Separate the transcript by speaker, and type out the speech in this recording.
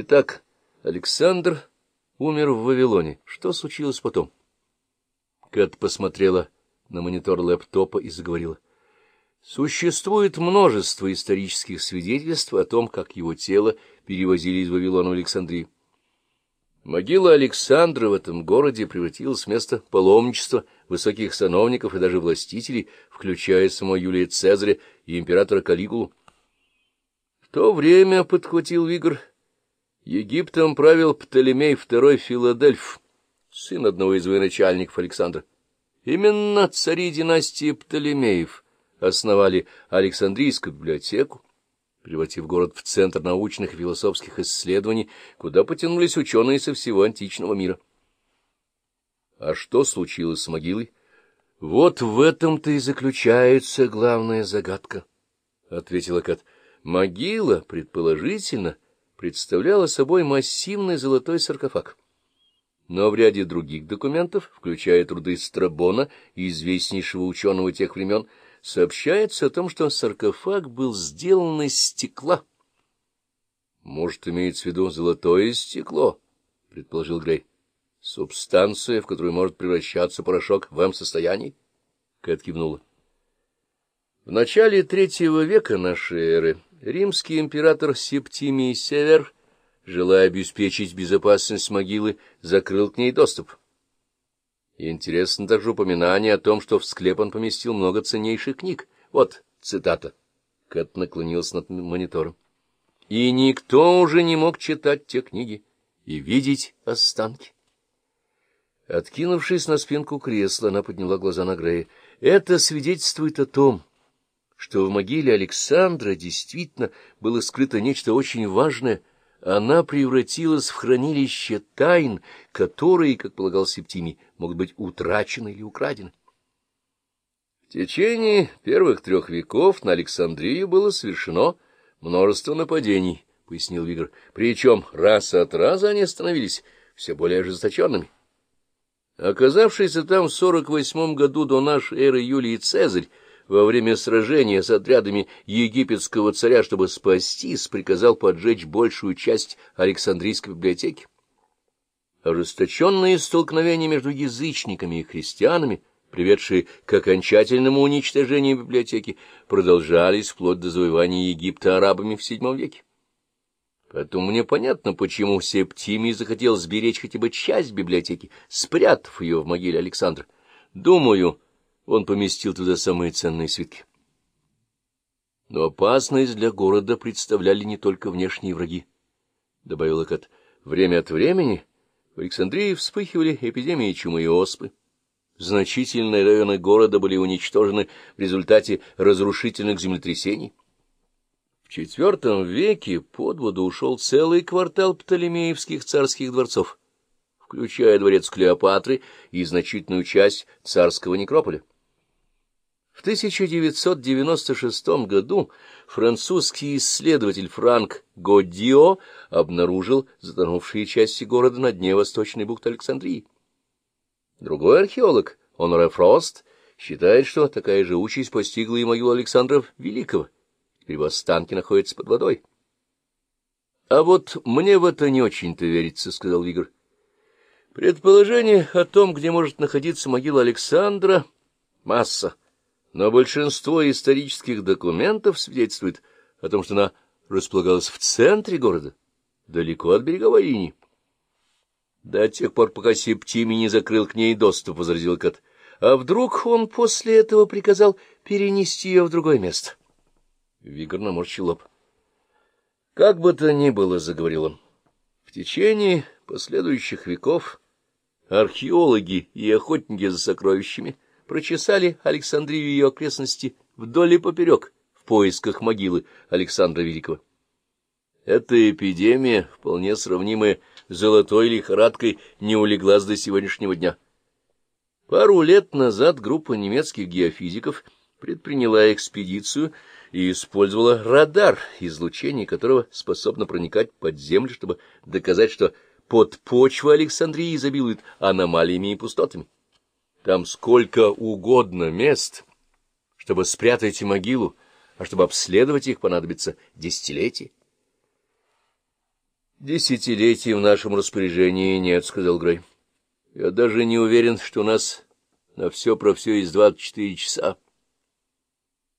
Speaker 1: Итак, Александр умер в Вавилоне. Что случилось потом? Кэт посмотрела на монитор лэптопа и заговорила. Существует множество исторических свидетельств о том, как его тело перевозили из Вавилона в Александрию. Могила Александра в этом городе превратилась в место паломничества высоких сановников и даже властителей, включая самого Юлия Цезаря и императора Калигулу. В то время, — подхватил Вигр, — Египтом правил Птолемей II Филадельф, сын одного из военачальников Александра. Именно цари династии Птолемеев основали Александрийскую библиотеку, превратив город в центр научных и философских исследований, куда потянулись ученые со всего античного мира. А что случилось с могилой? — Вот в этом-то и заключается главная загадка, — ответила Кат. Могила, предположительно, представляла собой массивный золотой саркофаг. Но в ряде других документов, включая труды Страбона, известнейшего ученого тех времен, сообщается о том, что саркофаг был сделан из стекла. — Может, имеется в виду золотое стекло, — предположил Грей. — Субстанция, в которую может превращаться порошок в М-состоянии? Кэт кивнула. В начале третьего века нашей эры римский император Септимий Север, желая обеспечить безопасность могилы, закрыл к ней доступ. Интересно также упоминание о том, что в склеп он поместил много ценнейших книг. Вот цитата. Кэт наклонился над монитором. И никто уже не мог читать те книги и видеть останки. Откинувшись на спинку кресла, она подняла глаза на Грея. Это свидетельствует о том, что в могиле Александра действительно было скрыто нечто очень важное — она превратилась в хранилище тайн, которые, как полагал Септимий, могут быть утрачены или украдены. В течение первых трех веков на Александрию было совершено множество нападений, — пояснил Вигр, — причем раз от раза они становились все более ожесточенными. Оказавшийся там в сорок восьмом году до нашей эры Юлий Цезарь во время сражения с отрядами египетского царя, чтобы спастись, приказал поджечь большую часть Александрийской библиотеки. Ожесточенные столкновения между язычниками и христианами, приведшие к окончательному уничтожению библиотеки, продолжались вплоть до завоевания Египта арабами в VII веке. Поэтому мне понятно, почему Септимий захотел сберечь хотя бы часть библиотеки, спрятав ее в могиле Александра. Думаю, он поместил туда самые ценные свитки. Но опасность для города представляли не только внешние враги, — добавила Кат. Время от времени в Александрии вспыхивали эпидемии чумы и оспы. Значительные районы города были уничтожены в результате разрушительных землетрясений. В IV веке под воду ушел целый квартал птолемеевских царских дворцов, включая дворец Клеопатры и значительную часть царского некрополя. В 1996 году французский исследователь Франк Годио обнаружил затонувшие части города на дне восточной бухты Александрии. Другой археолог, Оноре Фрост, считает, что такая же участь постигла и могилу Александра Великого. Теперь останки находятся под водой. — А вот мне в это не очень-то верится, — сказал Вигр. — Предположение о том, где может находиться могила Александра, — масса но большинство исторических документов свидетельствует о том, что она располагалась в центре города, далеко от береговой линии. До тех пор, пока Септими не закрыл к ней доступ, — возразил Кат. А вдруг он после этого приказал перенести ее в другое место? Вигр наморщил лоб. — Как бы то ни было, — заговорил он, — в течение последующих веков археологи и охотники за сокровищами — прочесали Александрию и ее окрестности вдоль и поперек в поисках могилы Александра Великого. Эта эпидемия, вполне сравнимая с золотой лихорадкой, не улеглась до сегодняшнего дня. Пару лет назад группа немецких геофизиков предприняла экспедицию и использовала радар, излучение которого способно проникать под землю, чтобы доказать, что подпочва Александрии изобилует аномалиями и пустотами. Там сколько угодно мест, чтобы спрятать могилу, а чтобы обследовать их понадобится десятилетие. Десятилетий в нашем распоряжении нет, — сказал Грей. Я даже не уверен, что у нас на все про все есть двадцать четыре часа.